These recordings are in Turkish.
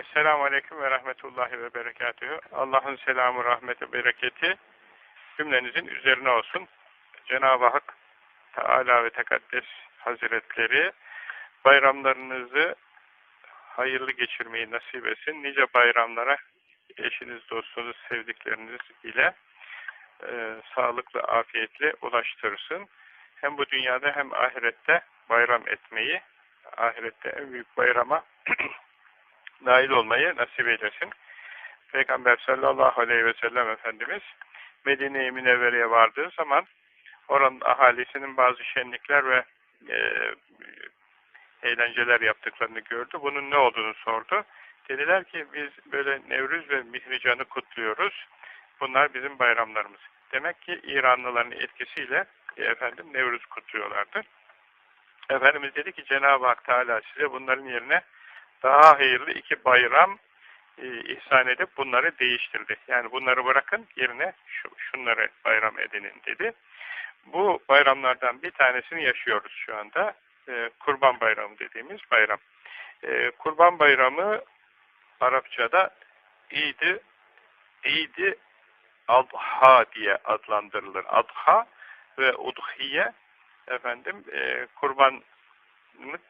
Esselamu Aleyküm ve Rahmetullahi ve Berekatühü. Allah'ın selamı, rahmeti, bereketi cümlenizin üzerine olsun. Cenab-ı Hak Teala ve Tekaddes Hazretleri bayramlarınızı hayırlı geçirmeyi nasip etsin. Nice bayramlara eşiniz, dostunuz, sevdikleriniz ile e, sağlıklı, afiyetli ulaştırsın. Hem bu dünyada hem ahirette bayram etmeyi, ahirette en büyük bayrama nail olmayı nasip eylesin. Peygamber sallallahu aleyhi ve sellem Efendimiz Medine-i Münevvere'ye vardığı zaman oranın ahalisinin bazı şenlikler ve e, eğlenceler yaptıklarını gördü. Bunun ne olduğunu sordu. Dediler ki biz böyle Nevruz ve Mihrican'ı kutluyoruz. Bunlar bizim bayramlarımız. Demek ki İranlıların etkisiyle e, efendim Nevruz kutluyorlardı. Efendimiz dedi ki Cenab-ı Hak Teala size bunların yerine daha hayırlı iki bayram e, ihsan edip bunları değiştirdi. Yani bunları bırakın yerine şu, şunları bayram edinin dedi. Bu bayramlardan bir tanesini yaşıyoruz şu anda. E, Kurban Bayramı dediğimiz bayram. E, Kurban Bayramı Arapçada İdi İdi Adha diye adlandırılır. Adha ve Udhiye efendim e, kurbanlık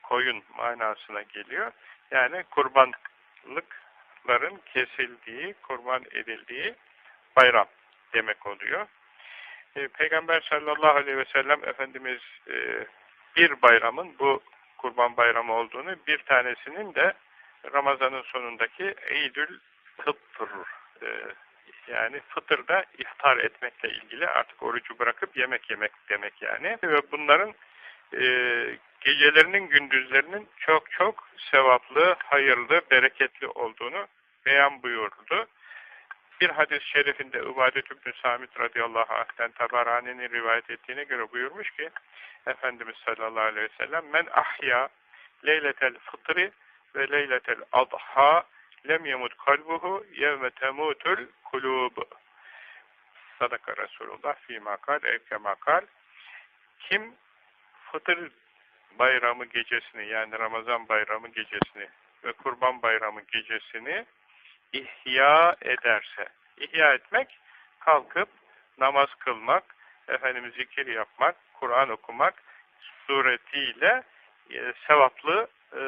koyun manasına geliyor. Yani kurbanlıkların kesildiği, kurban edildiği bayram demek oluyor. E, Peygamber sallallahu aleyhi ve sellem Efendimiz e, bir bayramın bu kurban bayramı olduğunu, bir tanesinin de Ramazan'ın sonundaki Eydül Fıtr e, yani fıtırda iftar etmekle ilgili artık orucu bırakıp yemek yemek demek yani. Ve bunların e, gecelerinin gündüzlerinin çok çok sevaplı, hayırlı, bereketli olduğunu beyan buyurdu. Bir hadis-i şerifinde Ubadet İbn Samit radıyallahu anh'ten Tabarani'nin rivayet ettiğine göre buyurmuş ki Efendimiz sallallahu aleyhi ve sellem men ahya leyletel fıtri ve leyletel adha lem yemut kalbuhu yevme temutul kulub. Sadaka Resulullah fi makal evke makal. Kim fıtır bayramı gecesini yani Ramazan bayramı gecesini ve kurban bayramı gecesini ihya ederse, ihya etmek kalkıp namaz kılmak, efendim zikir yapmak, Kur'an okumak suretiyle e, sevaplı e,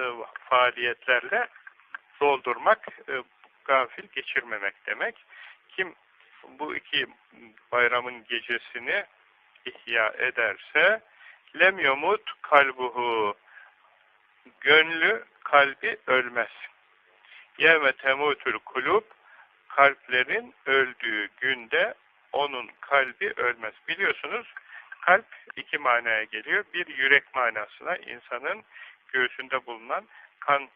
faaliyetlerle doldurmak, e, gafil geçirmemek demek. Kim bu iki bayramın gecesini ihya ederse lem yomut kalbuhu gönlü kalbi ölmez. Yevme temutul kulub kalplerin öldüğü günde onun kalbi ölmez. Biliyorsunuz kalp iki manaya geliyor. Bir yürek manasına insanın göğsünde bulunan kan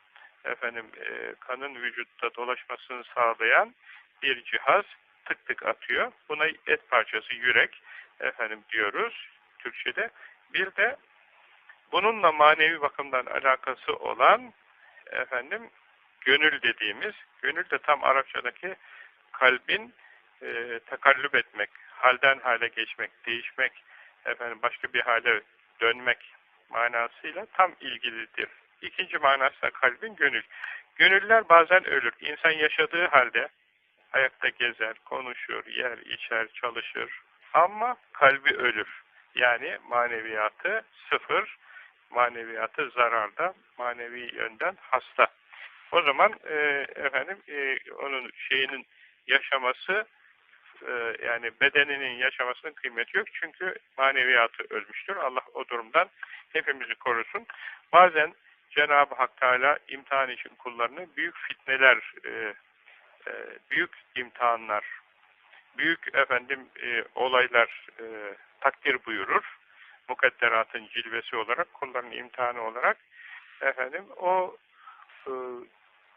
efendim e, kanın vücutta dolaşmasını sağlayan bir cihaz tık tık atıyor. Buna et parçası yürek efendim diyoruz Türkçe'de. Bir de bununla manevi bakımdan alakası olan efendim gönül dediğimiz, gönül de tam Arapçadaki kalbin e, takallüp etmek, halden hale geçmek, değişmek, efendim başka bir hale dönmek manasıyla tam ilgilidir. İkinci manası da kalbin gönül. Gönüller bazen ölür. İnsan yaşadığı halde ayakta gezer, konuşur, yer, içer, çalışır. Ama kalbi ölür. Yani maneviyatı sıfır, maneviyatı zararda, manevi yönden hasta. O zaman e, efendim e, onun şeyinin yaşaması e, yani bedeninin yaşamasının kıymeti yok. Çünkü maneviyatı ölmüştür. Allah o durumdan hepimizi korusun. Bazen Cenab-ı Hak Teala imtihan için kullarını büyük fitneler, e, e, büyük imtihanlar, büyük efendim e, olaylar e, takdir buyurur. Mukadderatın cilvesi olarak, kulların imtihanı olarak efendim o e,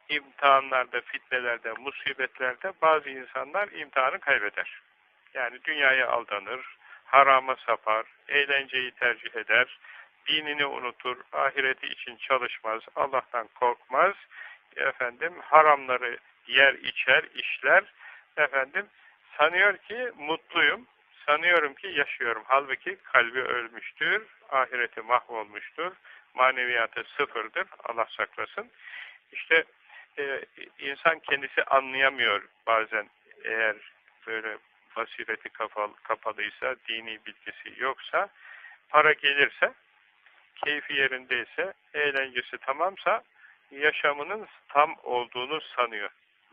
imtihanlarda, fitnelerde, musibetlerde bazı insanlar imtihanı kaybeder. Yani dünyaya aldanır, harama sapar, eğlenceyi tercih eder, dinini unutur, ahireti için çalışmaz, Allah'tan korkmaz, efendim haramları yer, içer, işler, efendim sanıyor ki mutluyum, sanıyorum ki yaşıyorum. Halbuki kalbi ölmüştür, ahireti mahvolmuştur, maneviyatı sıfırdır, Allah saklasın. İşte e, insan kendisi anlayamıyor bazen eğer böyle basireti kapalı, kapalıysa, dini bilgisi yoksa, para gelirse, keyfi yerindeyse, eğlencesi tamamsa, yaşamının tam olduğunu sanıyor.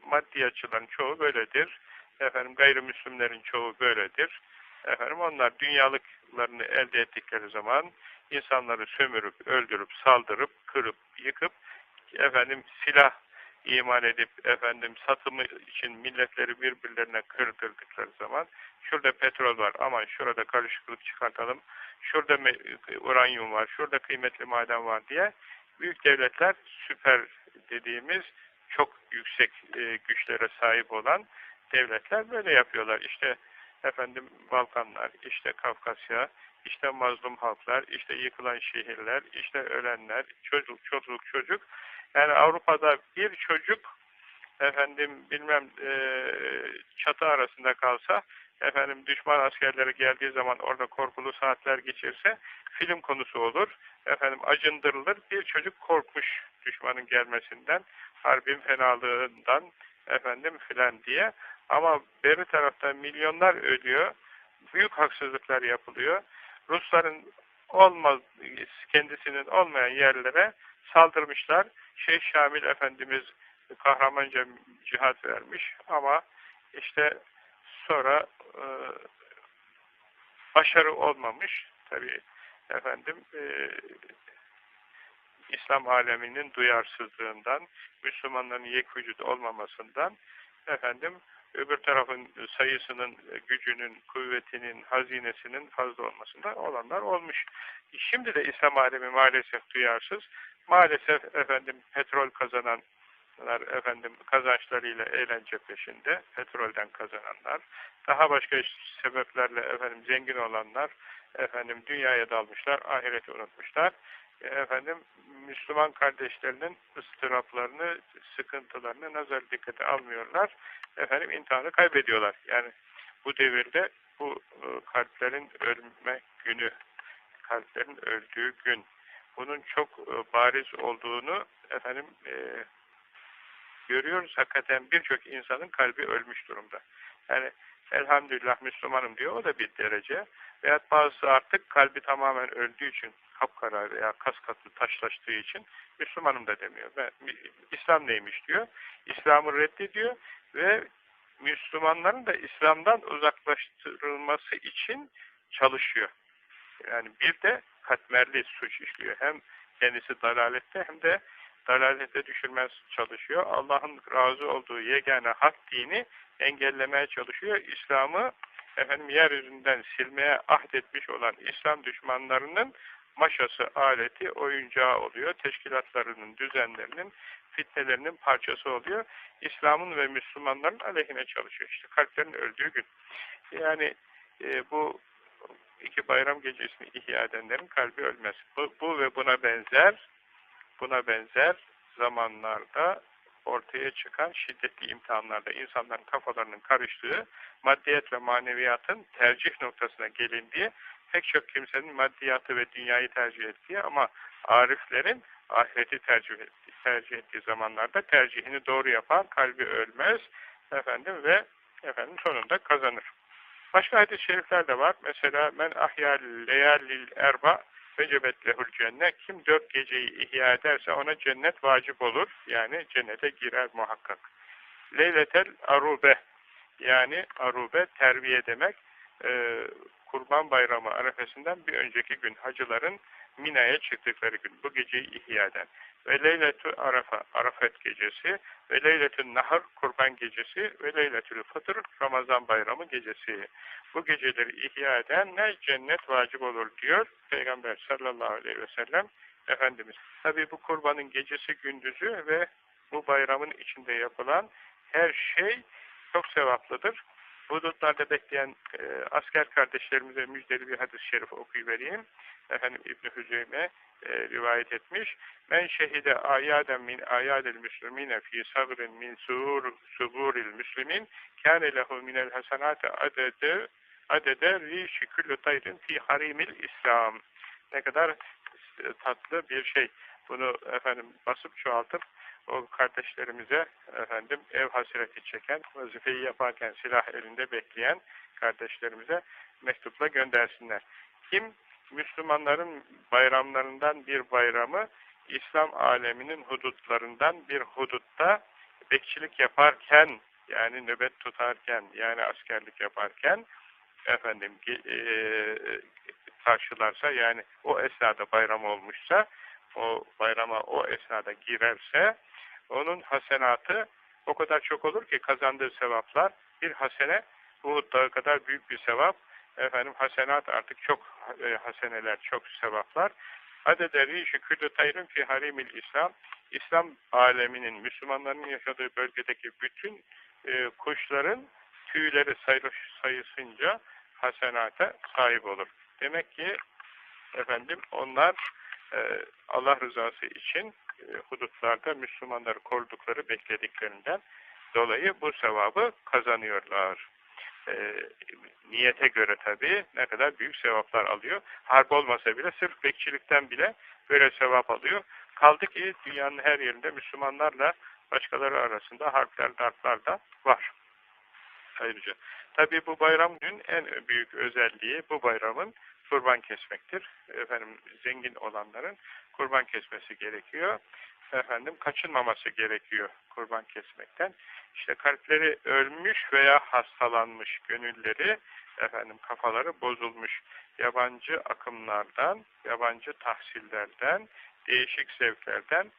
Maddi açıdan çoğu böyledir. Efendim gayrimüslimlerin çoğu böyledir. Efendim onlar dünyalıklarını elde ettikleri zaman insanları sömürüp, öldürüp, saldırıp, kırıp, yıkıp efendim silah iman edip efendim satımı için milletleri birbirlerine kırdırdıkları zaman şurada petrol var aman şurada karışıklık çıkartalım şurada uranyum var şurada kıymetli maden var diye büyük devletler süper dediğimiz çok yüksek e, güçlere sahip olan devletler böyle yapıyorlar. İşte efendim Balkanlar, işte Kafkasya, işte mazlum halklar, işte yıkılan şehirler, işte ölenler, çocuk, çocuk, çocuk. Yani Avrupa'da bir çocuk efendim bilmem e, çatı arasında kalsa efendim düşman askerleri geldiği zaman orada korkulu saatler geçirse film konusu olur. Efendim acındırılır. Bir çocuk korkmuş düşmanın gelmesinden, harbin fenalığından efendim filan diye. Ama beri tarafta milyonlar ölüyor. Büyük haksızlıklar yapılıyor. Rusların olmaz kendisinin olmayan yerlere saldırmışlar. Şeyh Şamil Efendimiz kahramanca cihat vermiş ama işte sonra e, başarı olmamış. Tabi efendim e, İslam aleminin duyarsızlığından, Müslümanların yek vücut olmamasından efendim öbür tarafın sayısının, gücünün, kuvvetinin, hazinesinin fazla olmasından olanlar olmuş. Şimdi de İslam alemi maalesef duyarsız. Maalesef efendim petrol kazananlar efendim kazançlarıyla eğlence peşinde, petrolden kazananlar, daha başka sebeplerle efendim zengin olanlar efendim dünyaya dalmışlar, ahireti unutmuşlar. Efendim Müslüman kardeşlerinin ıstıraplarını, sıkıntılarını nazar dikkate almıyorlar. Efendim imtihanı kaybediyorlar. Yani bu devirde bu e, kalplerin ölme günü, kalplerin öldüğü gün, bunun çok e, bariz olduğunu efendim e, görüyoruz. Hakikaten birçok insanın kalbi ölmüş durumda. Yani elhamdülillah Müslümanım diyor, o da bir derece. Veyahut bazısı artık kalbi tamamen öldüğü için kapkara veya kas katı taşlaştığı için Müslümanım da demiyor. Ben, İslam neymiş diyor. İslam'ı reddediyor ve Müslümanların da İslam'dan uzaklaştırılması için çalışıyor. Yani bir de katmerli suç işliyor. Hem kendisi dalalette hem de dalalete düşürmez çalışıyor. Allah'ın razı olduğu yegane hak dini engellemeye çalışıyor. İslam'ı efendim yeryüzünden silmeye ahdetmiş olan İslam düşmanlarının maşası, aleti, oyuncağı oluyor. Teşkilatlarının, düzenlerinin, fitnelerinin parçası oluyor. İslam'ın ve Müslümanların aleyhine çalışıyor. İşte kalplerin öldüğü gün. Yani e, bu iki bayram gecesini ihya edenlerin kalbi ölmez. Bu, bu ve buna benzer buna benzer zamanlarda ortaya çıkan şiddetli imtihanlarda insanların kafalarının karıştığı, maddiyet ve maneviyatın tercih noktasına gelindiği, pek çok kimsenin maddiyatı ve dünyayı tercih ettiği ama ariflerin ahireti tercih ettiği, tercih ettiği zamanlarda tercihini doğru yapan kalbi ölmez efendim ve efendim sonunda kazanır. Başka hadis-i şerifler de var. Mesela men ahyal leyalil erba vecebet lehul cennet. Kim dört geceyi ihya ederse ona cennet vacip olur. Yani cennete girer muhakkak. Leyletel arube yani arube terbiye demek. Ee, Kurban Bayramı arefesinden bir önceki gün hacıların Mina'ya çıktıkları gün bu geceyi ihya eden ve Leyletü Arafa Arafet gecesi ve Leyletü Nahar Kurban gecesi ve Leyletül Fıtır Ramazan Bayramı gecesi. Bu geceleri ihya edenler cennet vacip olur diyor Peygamber sallallahu aleyhi ve sellem Efendimiz. Tabi bu kurbanın gecesi gündüzü ve bu bayramın içinde yapılan her şey çok sevaplıdır. Hudutlarda bekleyen e, asker kardeşlerimize müjdeli bir hadis-i şerif okuyuvereyim. Efendim İbn-i Hüzeyme e, rivayet etmiş. Men şehide ayaden min ayadil müslimine fi sabrin min suur suburil müslimin kâne lehu minel hasenâte adede adede rişi küllü tayrin fi harimil İslam. Ne kadar tatlı bir şey. Bunu efendim basıp çoğaltıp o kardeşlerimize efendim ev hasreti çeken, vazifeyi yaparken silah elinde bekleyen kardeşlerimize mektupla göndersinler. Kim Müslümanların bayramlarından bir bayramı İslam aleminin hudutlarından bir hudutta bekçilik yaparken yani nöbet tutarken yani askerlik yaparken efendim e, karşılarsa yani o esnada bayram olmuşsa o bayrama o esnada girerse onun hasenatı o kadar çok olur ki kazandığı sevaplar bir hasene Uhud dağı kadar büyük bir sevap. Efendim hasenat artık çok e, haseneler çok sevaplar. Adede rişi küllü tayrın fi harimil İslam. İslam aleminin Müslümanların yaşadığı bölgedeki bütün e, kuşların tüyleri sayısınca hasenata sahip olur. Demek ki efendim onlar e, Allah rızası için e, hudutlarda Müslümanları korudukları beklediklerinden dolayı bu sevabı kazanıyorlar. E, niyete göre tabii ne kadar büyük sevaplar alıyor. Harp olmasa bile sırf bekçilikten bile böyle sevap alıyor. Kaldı ki dünyanın her yerinde Müslümanlarla başkaları arasında harpler, dartlar da var. Ayrıca. Tabii bu bayramın en büyük özelliği bu bayramın kurban kesmektir. Efendim zengin olanların kurban kesmesi gerekiyor. Efendim kaçınmaması gerekiyor kurban kesmekten. İşte kalpleri ölmüş veya hastalanmış gönülleri, efendim kafaları bozulmuş yabancı akımlardan, yabancı tahsillerden, değişik zevklerden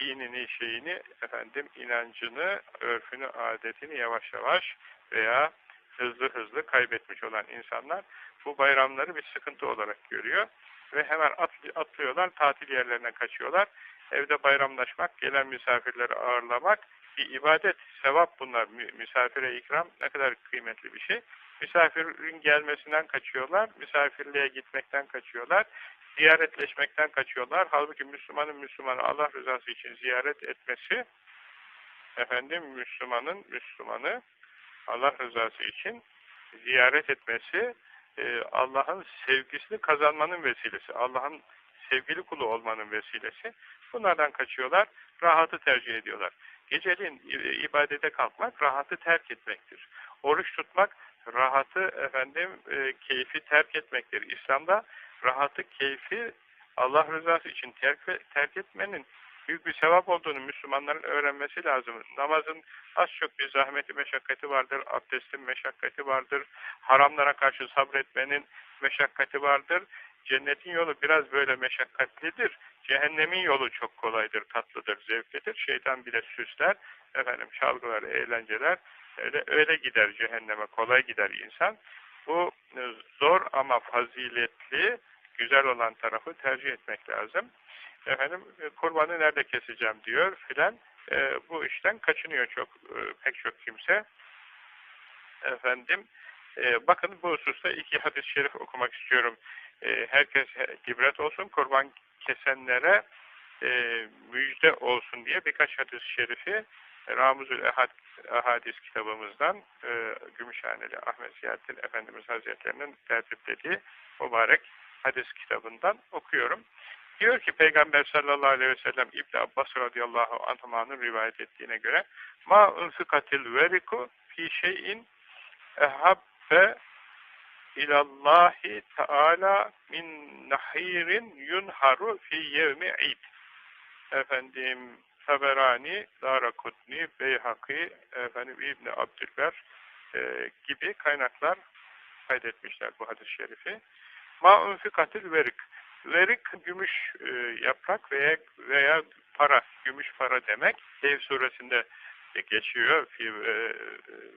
dinini, şeyini, efendim inancını, örfünü, adetini yavaş yavaş veya hızlı hızlı kaybetmiş olan insanlar bu bayramları bir sıkıntı olarak görüyor ve hemen atlıyorlar, tatil yerlerine kaçıyorlar. Evde bayramlaşmak, gelen misafirleri ağırlamak bir ibadet, sevap bunlar. Misafire ikram ne kadar kıymetli bir şey. Misafirin gelmesinden kaçıyorlar, misafirliğe gitmekten kaçıyorlar, ziyaretleşmekten kaçıyorlar. Halbuki Müslümanın Müslümanı Allah rızası için ziyaret etmesi, efendim Müslümanın Müslümanı Allah rızası için ziyaret etmesi e, Allah'ın sevgisini kazanmanın vesilesi. Allah'ın sevgili kulu olmanın vesilesi. Bunlardan kaçıyorlar, rahatı tercih ediyorlar. Geceliğin ibadete kalkmak, rahatı terk etmektir. Oruç tutmak, rahatı, efendim, e, keyfi terk etmektir. İslam'da rahatı, keyfi Allah rızası için terk, terk etmenin büyük bir sevap olduğunu Müslümanların öğrenmesi lazım. Namazın az çok bir zahmeti, meşakkati vardır, abdestin meşakkati vardır, haramlara karşı sabretmenin meşakkati vardır. Cennetin yolu biraz böyle meşakkatlidir. Cehennemin yolu çok kolaydır, tatlıdır, zevklidir. Şeytan bile süsler, efendim çalgılar, eğlenceler, öyle, öyle gider cehenneme, kolay gider insan. Bu e, zor ama faziletli, güzel olan tarafı tercih etmek lazım efendim e, kurbanı nerede keseceğim diyor filan. E, bu işten kaçınıyor çok e, pek çok kimse. Efendim e, bakın bu hususta iki hadis-i şerif okumak istiyorum. E, herkes ibret olsun kurban kesenlere e, müjde olsun diye birkaç hadis-i şerifi Ramuzül Ehad, Ahadis kitabımızdan e, Gümüşhaneli Ahmet Ziyaddin Efendimiz Hazretlerinin tertiplediği mübarek hadis kitabından okuyorum. Diyor ki Peygamber sallallahu aleyhi ve sellem İbn Abbas radıyallahu anh'ın rivayet ettiğine göre ma unfikatil veriku fi şeyin ehabbe ilallahi teala min nahirin yunharu fi yevmi id. Efendim Taberani, Darakutni, Beyhaki, efendim İbni Abdülber e, gibi kaynaklar kaydetmişler bu hadis-i şerifi. Ma unfikatil verik Verik gümüş e, yaprak veya veya para, gümüş para demek. Ev suresinde geçiyor. Fi e,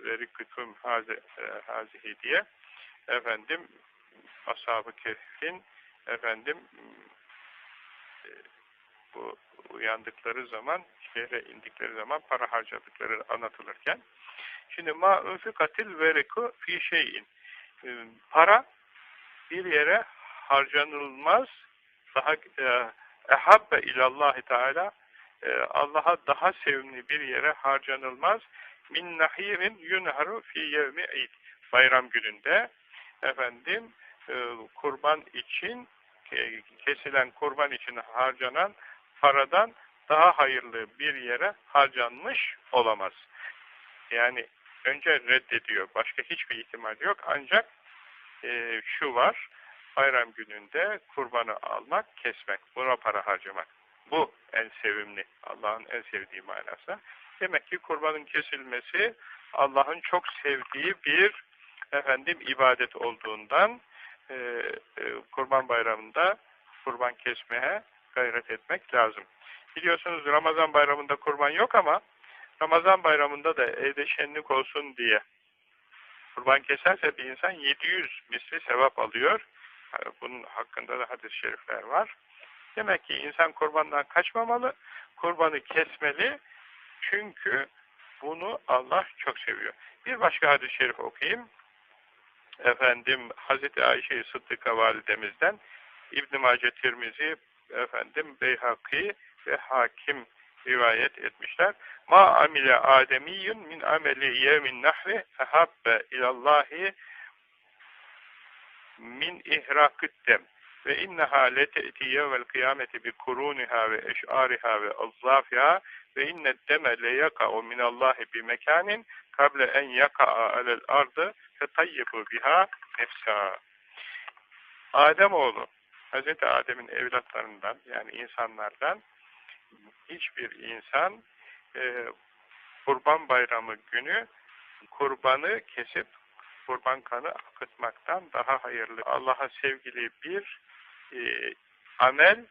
verikütüm hazi, e, hazihi diye. Efendim ashab-ı efendim e, bu uyandıkları zaman şehre indikleri zaman para harcadıkları anlatılırken şimdi ma unfikatil veriku fi şeyin para bir yere harcanılmaz daha e, ehabbe ilallahi teala e, Allah'a daha sevimli bir yere harcanılmaz min nahirin yunharu fi yevmi id bayram gününde efendim e, kurban için kesilen kurban için harcanan paradan daha hayırlı bir yere harcanmış olamaz. Yani önce reddediyor. Başka hiçbir ihtimal yok. Ancak e, şu var. Bayram gününde kurbanı almak, kesmek. Buna para harcamak. Bu en sevimli. Allah'ın en sevdiği manası. Demek ki kurbanın kesilmesi Allah'ın çok sevdiği bir efendim ibadet olduğundan e, e, kurban bayramında kurban kesmeye gayret etmek lazım. Biliyorsunuz Ramazan bayramında kurban yok ama Ramazan bayramında da evde şenlik olsun diye kurban keserse bir insan 700 misli sevap alıyor. Bunun hakkında da hadis-i şerifler var. Demek ki insan kurbandan kaçmamalı, kurbanı kesmeli. Çünkü bunu Allah çok seviyor. Bir başka hadis-i şerif okuyayım. Efendim Hazreti Ayşe Sıddıka validemizden İbn Mace Tirmizi efendim Beyhaki ve Hakim rivayet etmişler. Ma amile ademiyyun min ameli yevmin nahri fehabbe ilallahi min ihrakit dem ve inneha lete'ti yevvel kıyameti bi kuruniha ve eş'ariha ve azzafiha ve innet deme le yaka'u minallahi bi mekanin kable en yaka'a alel ardı fetayyibu biha nefsa. Ademoğlu, Hz. Adem'in evlatlarından yani insanlardan hiçbir insan e, kurban bayramı günü kurbanı kesip kurban kanı akıtmaktan daha hayırlı. Allah'a sevgili bir e, amel,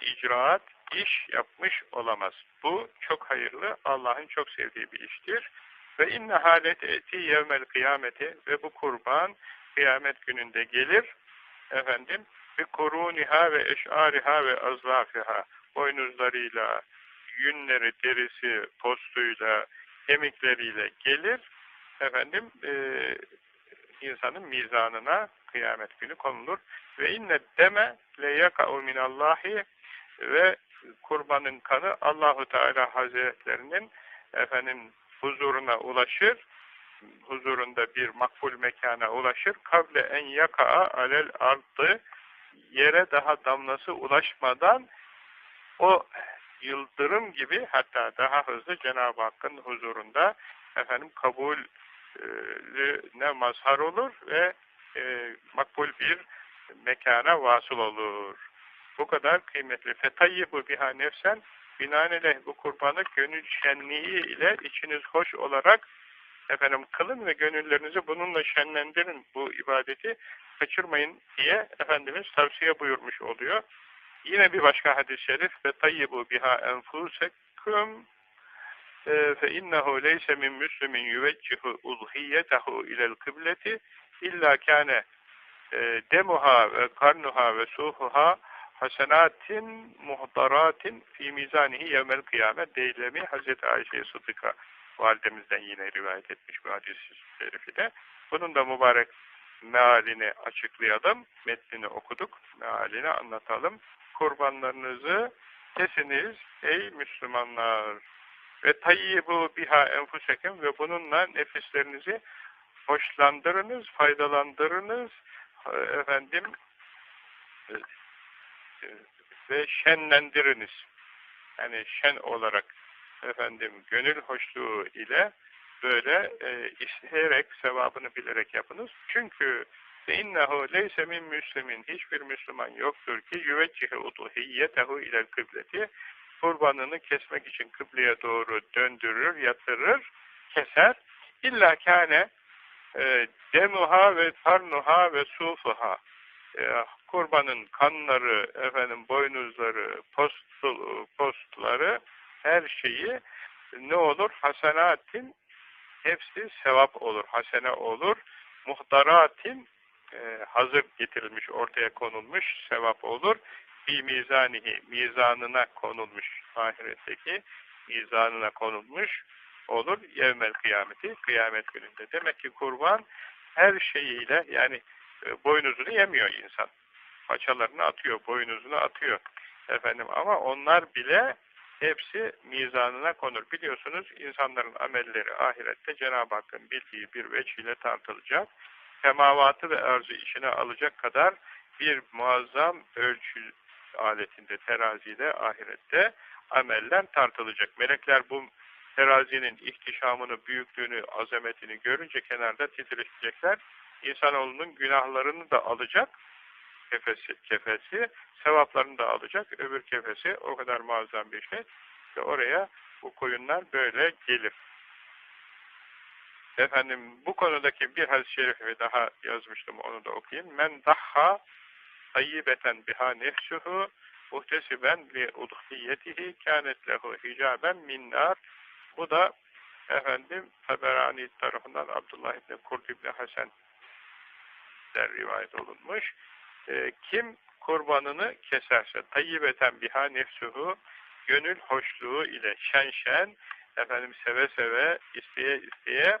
icraat, iş yapmış olamaz. Bu çok hayırlı, Allah'ın çok sevdiği bir iştir. Ve inne halet eti yevmel kıyameti ve bu kurban kıyamet gününde gelir. Efendim, bir koruniha ve eşariha ve azlafiha boynuzlarıyla, yünleri, derisi, postuyla, kemikleriyle gelir. Efendim, e, insanın mizanına kıyamet günü konulur. Ve inne deme le yaka'u minallahi ve kurbanın kanı Allahu Teala Hazretlerinin efendim huzuruna ulaşır. Huzurunda bir makbul mekana ulaşır. Kable en yaka'a alel ardı yere daha damlası ulaşmadan o yıldırım gibi hatta daha hızlı Cenab-ı Hakk'ın huzurunda efendim kabul ne mazhar olur ve e, makbul bir mekana vasıl olur. Bu kadar kıymetli. Fetayyibu biha nefsen binaenaleyh bu kurbanı gönül şenliği ile içiniz hoş olarak efendim kılın ve gönüllerinizi bununla şenlendirin. Bu ibadeti kaçırmayın diye Efendimiz tavsiye buyurmuş oluyor. Yine bir başka hadis-i şerif ve tayyibu biha enfusekum leyse min müslimin yüveccihu udhiyetehu ilel kıbleti illa kâne e, demuha ve karnuha ve suhuha hasenatin muhtaratin fi mizanihi yevmel kıyamet deylemi Hazreti Ayşe Sıdıka validemizden yine rivayet etmiş bu hadis-i şerifi de. Bunun da mübarek mealini açıklayalım. Metnini okuduk. Mealini anlatalım. Kurbanlarınızı kesiniz ey Müslümanlar. Ve tayyibu biha enfusekim ve bununla nefislerinizi hoşlandırınız, faydalandırınız. Efendim ve şenlendiriniz. Yani şen olarak efendim gönül hoşluğu ile böyle e, isteyerek, sevabını bilerek yapınız. Çünkü innehu leyse min müslimin hiçbir Müslüman yoktur ki yüveccihe uduhiyyetehu ile kıbleti kurbanını kesmek için kıbleye doğru döndürür, yatırır, keser. İlla kâne e, demuha ve tarnuha ve sufuha e, kurbanın kanları, efendim boynuzları, post, postları her şeyi ne olur? Hasenatin hepsi sevap olur, hasene olur. Muhtaratin e, hazır getirilmiş, ortaya konulmuş sevap olur. Bir mizanihi, mizanına konulmuş, ahiretteki mizanına konulmuş olur. Yevmel kıyameti, kıyamet gününde. Demek ki kurban her şeyiyle, yani e, boynuzunu yemiyor insan. Paçalarını atıyor, boynuzunu atıyor. Efendim ama onlar bile hepsi mizanına konur. Biliyorsunuz insanların amelleri ahirette Cenab-ı Hakk'ın bildiği bir veçhiyle tartılacak. Semavatı ve arzı içine alacak kadar bir muazzam ölçü aletinde, terazide, ahirette ameller tartılacak. Melekler bu terazinin ihtişamını, büyüklüğünü, azametini görünce kenarda titreşecekler. İnsanoğlunun günahlarını da alacak kefesi, kefesi, sevaplarını da alacak. Öbür kefesi o kadar muazzam bir şey. Ve oraya bu koyunlar böyle gelir. Efendim bu konudaki bir hadis-i şerifi daha yazmıştım onu da okuyayım. Men daha tayyibeten biha nefsuhu muhtesiben li udhiyetihi kânet lehu hicaben min nar. Bu da efendim Taberani tarafından Abdullah İbni Kurt İbni Hasan der rivayet olunmuş. E, kim kurbanını keserse tayyibeten biha nefsuhu gönül hoşluğu ile şen şen efendim seve seve isteye isteye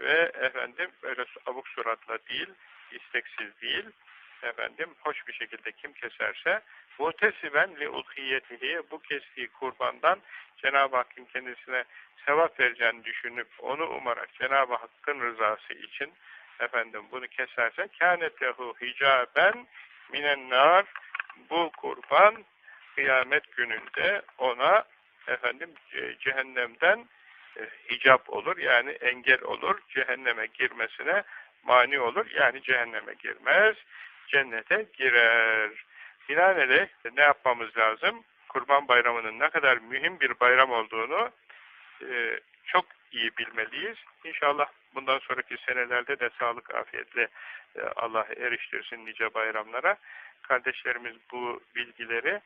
ve efendim böyle abuk suratla değil isteksiz değil efendim hoş bir şekilde kim keserse muhtesiben li udhiyetihi bu kestiği kurbandan Cenab-ı Hakk'ın kendisine sevap vereceğini düşünüp onu umarak Cenab-ı Hakk'ın rızası için efendim bunu keserse kânet lehu hicaben minen bu kurban kıyamet gününde ona efendim cehennemden e, hicap olur yani engel olur cehenneme girmesine mani olur yani cehenneme girmez cennete girer. Binaenaleyh ne yapmamız lazım? Kurban bayramının ne kadar mühim bir bayram olduğunu e, çok iyi bilmeliyiz. İnşallah bundan sonraki senelerde de sağlık afiyetle e, Allah eriştirsin nice bayramlara. Kardeşlerimiz bu bilgileri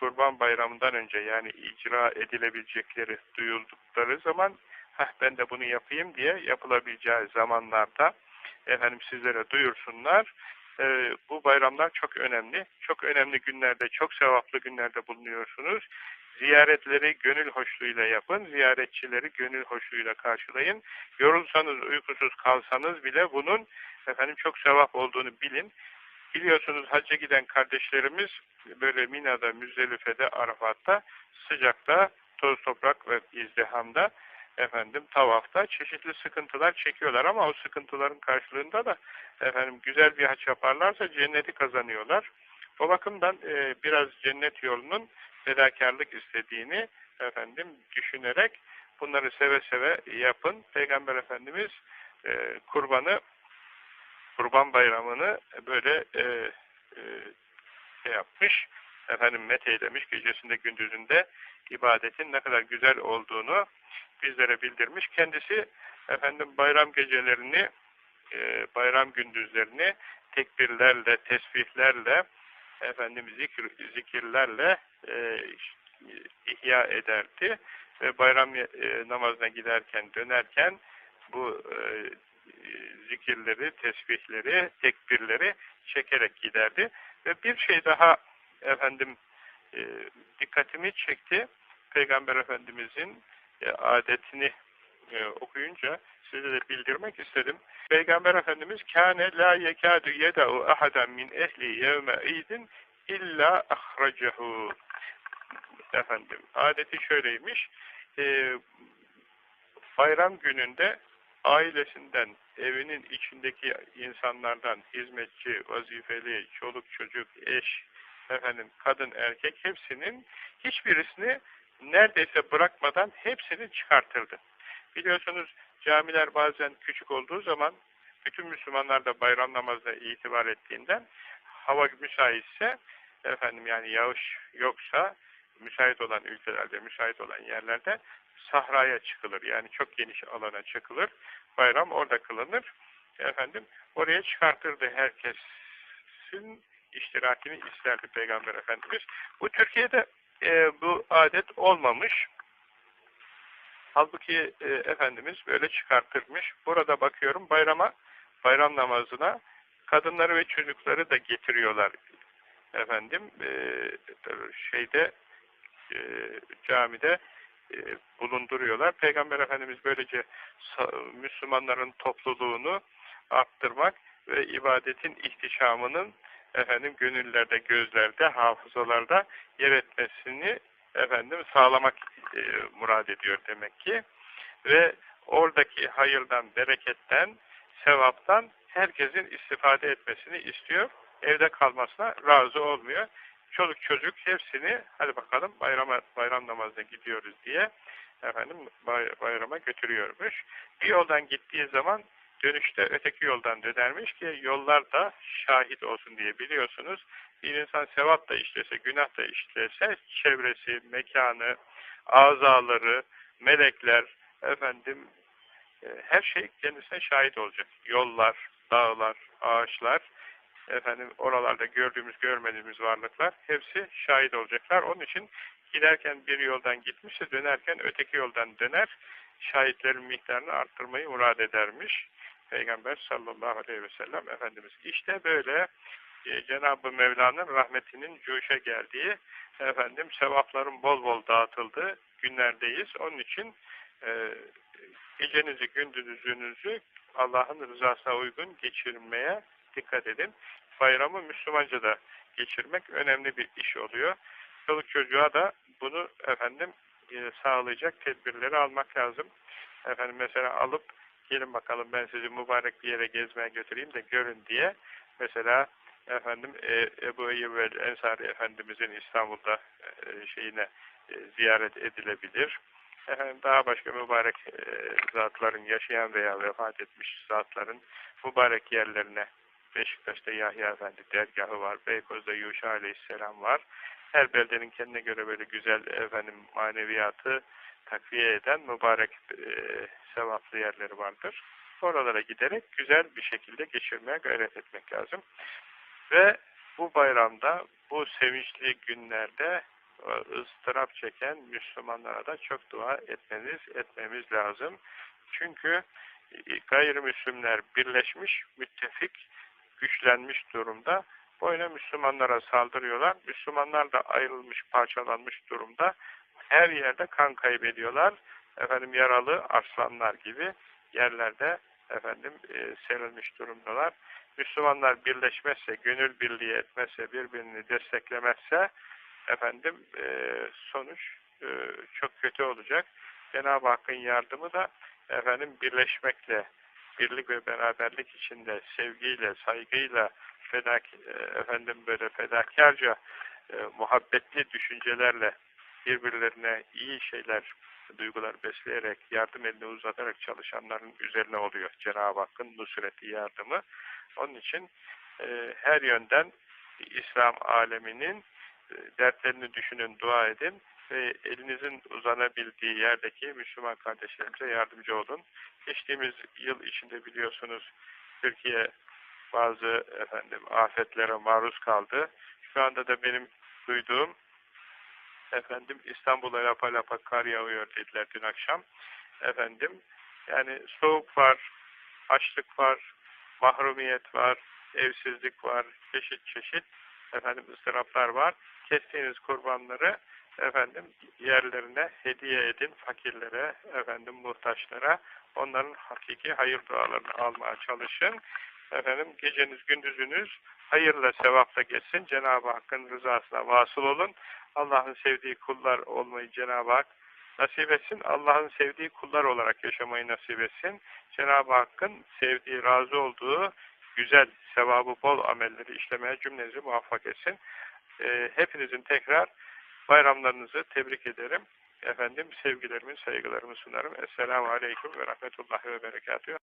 Kurban Bayramı'ndan önce yani icra edilebilecekleri duyuldukları zaman Heh, ben de bunu yapayım diye yapılabileceği zamanlarda efendim sizlere duyursunlar. Ee, bu bayramlar çok önemli. Çok önemli günlerde, çok sevaplı günlerde bulunuyorsunuz. Ziyaretleri gönül hoşluğuyla yapın. Ziyaretçileri gönül hoşluğuyla karşılayın. Yorulsanız, uykusuz kalsanız bile bunun efendim çok sevap olduğunu bilin. Biliyorsunuz hacca giden kardeşlerimiz böyle Mina'da, Müzdelife'de, Arafat'ta, sıcakta, toz toprak ve izdihamda efendim tavafta çeşitli sıkıntılar çekiyorlar ama o sıkıntıların karşılığında da efendim güzel bir haç yaparlarsa cenneti kazanıyorlar. O bakımdan e, biraz cennet yolunun fedakarlık istediğini efendim düşünerek bunları seve seve yapın. Peygamber Efendimiz e, kurbanı kurban bayramını böyle e, e, şey yapmış efendim meteylemiş gecesinde gündüzünde ibadetin ne kadar güzel olduğunu bizlere bildirmiş. Kendisi efendim bayram gecelerini, e, bayram gündüzlerini tekbirlerle, tesbihlerle, efendim zikir, zikirlerle e, ihya ederdi. Ve bayram e, namazına giderken, dönerken bu e, zikirleri, tesbihleri, tekbirleri çekerek giderdi. Ve bir şey daha efendim e, dikkatimi çekti. Peygamber Efendimizin e, adetini e, okuyunca size de bildirmek istedim. Peygamber Efendimiz kâne la yekâdü yeda'u ahaden min ehli yevme idin illa ahracehu efendim adeti şöyleymiş e, bayram gününde ailesinden, evinin içindeki insanlardan, hizmetçi, vazifeli, çoluk çocuk, eş, efendim kadın erkek hepsinin hiçbirisini neredeyse bırakmadan hepsini çıkartırdı. Biliyorsunuz camiler bazen küçük olduğu zaman bütün Müslümanlar da bayram namazına itibar ettiğinden hava müsaitse efendim yani yağış yoksa müsait olan ülkelerde, müsait olan yerlerde sahraya çıkılır. Yani çok geniş alana çıkılır. Bayram orada kılınır. Efendim oraya çıkartırdı herkesin iştirakini isterdi Peygamber Efendimiz. Bu Türkiye'de e, bu adet olmamış. Halbuki e, Efendimiz böyle çıkartırmış. Burada bakıyorum bayrama, bayram namazına kadınları ve çocukları da getiriyorlar. Efendim e, şeyde e, camide e, bulunduruyorlar. Peygamber Efendimiz böylece Müslümanların topluluğunu arttırmak ve ibadetin ihtişamının efendim gönüllerde, gözlerde, hafızalarda yer etmesini efendim sağlamak e, murad ediyor demek ki. Ve oradaki hayırdan, bereketten, sevaptan herkesin istifade etmesini istiyor. Evde kalmasına razı olmuyor. çoluk çocuk hepsini hadi bakalım bayrama, bayram namazına gidiyoruz diye efendim bay, bayrama götürüyormuş. Bir yoldan gittiği zaman dönüşte öteki yoldan dönermiş ki yollar da şahit olsun diye biliyorsunuz. Bir insan sevap da işlese, günah da işlese çevresi, mekanı, azaları, melekler, efendim e, her şey kendisine şahit olacak. Yollar, dağlar, ağaçlar, efendim oralarda gördüğümüz, görmediğimiz varlıklar hepsi şahit olacaklar. Onun için giderken bir yoldan gitmişse dönerken öteki yoldan döner, şahitlerin miktarını arttırmayı murad edermiş. Peygamber sallallahu aleyhi ve sellem Efendimiz. İşte böyle e, Cenab-ı Mevla'nın rahmetinin cuşa geldiği, efendim sevapların bol bol dağıtıldığı günlerdeyiz. Onun için e, gecenizi, gündüzünüzü Allah'ın rızasına uygun geçirmeye dikkat edin. Bayramı Müslümanca da geçirmek önemli bir iş oluyor. Çoluk çocuğa da bunu efendim e, sağlayacak tedbirleri almak lazım. Efendim mesela alıp gelin bakalım ben sizi mübarek bir yere gezmeye götüreyim de görün diye mesela efendim e, Ebu Eyyub ve Ensari Efendimizin İstanbul'da e, şeyine e, ziyaret edilebilir. Efendim daha başka mübarek e, zatların yaşayan veya vefat etmiş zatların mübarek yerlerine Beşiktaş'ta Yahya Efendi dergahı var. Beykoz'da Yuşa Aleyhisselam var. Her beldenin kendine göre böyle güzel efendim maneviyatı takviye eden mübarek sevaplı yerleri vardır. Oralara giderek güzel bir şekilde geçirmeye gayret etmek lazım. Ve bu bayramda, bu sevinçli günlerde ıstırap çeken Müslümanlara da çok dua etmeniz, etmemiz lazım. Çünkü gayrimüslimler birleşmiş, müttefik, güçlenmiş durumda. Boyuna Müslümanlara saldırıyorlar. Müslümanlar da ayrılmış, parçalanmış durumda. Her yerde kan kaybediyorlar. Efendim yaralı arslanlar gibi yerlerde efendim e, serilmiş durumdalar. Müslümanlar birleşmezse, gönül birliği etmezse, birbirini desteklemezse efendim e, sonuç e, çok kötü olacak. Cenab-ı Hakk'ın yardımı da efendim birleşmekle, birlik ve beraberlik içinde sevgiyle, saygıyla, fedak, e, efendim böyle fedakarca, e, muhabbetli düşüncelerle birbirlerine iyi şeyler, duygular besleyerek, yardım elini uzatarak çalışanların üzerine oluyor Cenab-ı Hakk'ın nusreti yardımı. Onun için e, her yönden İslam aleminin e, dertlerini düşünün, dua edin ve elinizin uzanabildiği yerdeki Müslüman kardeşlerimize yardımcı olun. Geçtiğimiz yıl içinde biliyorsunuz Türkiye bazı efendim afetlere maruz kaldı. Şu anda da benim duyduğum efendim İstanbul'a lapa lapa kar yağıyor dediler dün akşam. Efendim yani soğuk var, açlık var, mahrumiyet var, evsizlik var, çeşit çeşit efendim ıstıraplar var. Kestiğiniz kurbanları efendim yerlerine hediye edin fakirlere, efendim muhtaçlara. Onların hakiki hayır dualarını almaya çalışın. Efendim geceniz gündüzünüz hayırla sevapla geçsin. Cenab-ı Hakk'ın rızasına vasıl olun. Allah'ın sevdiği kullar olmayı Cenab-ı Hak nasip etsin. Allah'ın sevdiği kullar olarak yaşamayı nasip etsin. Cenab-ı Hakk'ın sevdiği, razı olduğu güzel, sevabı bol amelleri işlemeye cümlenizi muvaffak etsin. E, hepinizin tekrar bayramlarınızı tebrik ederim. Efendim sevgilerimi, saygılarımı sunarım. Esselamu Aleyküm ve Rahmetullahi ve Berekatühü.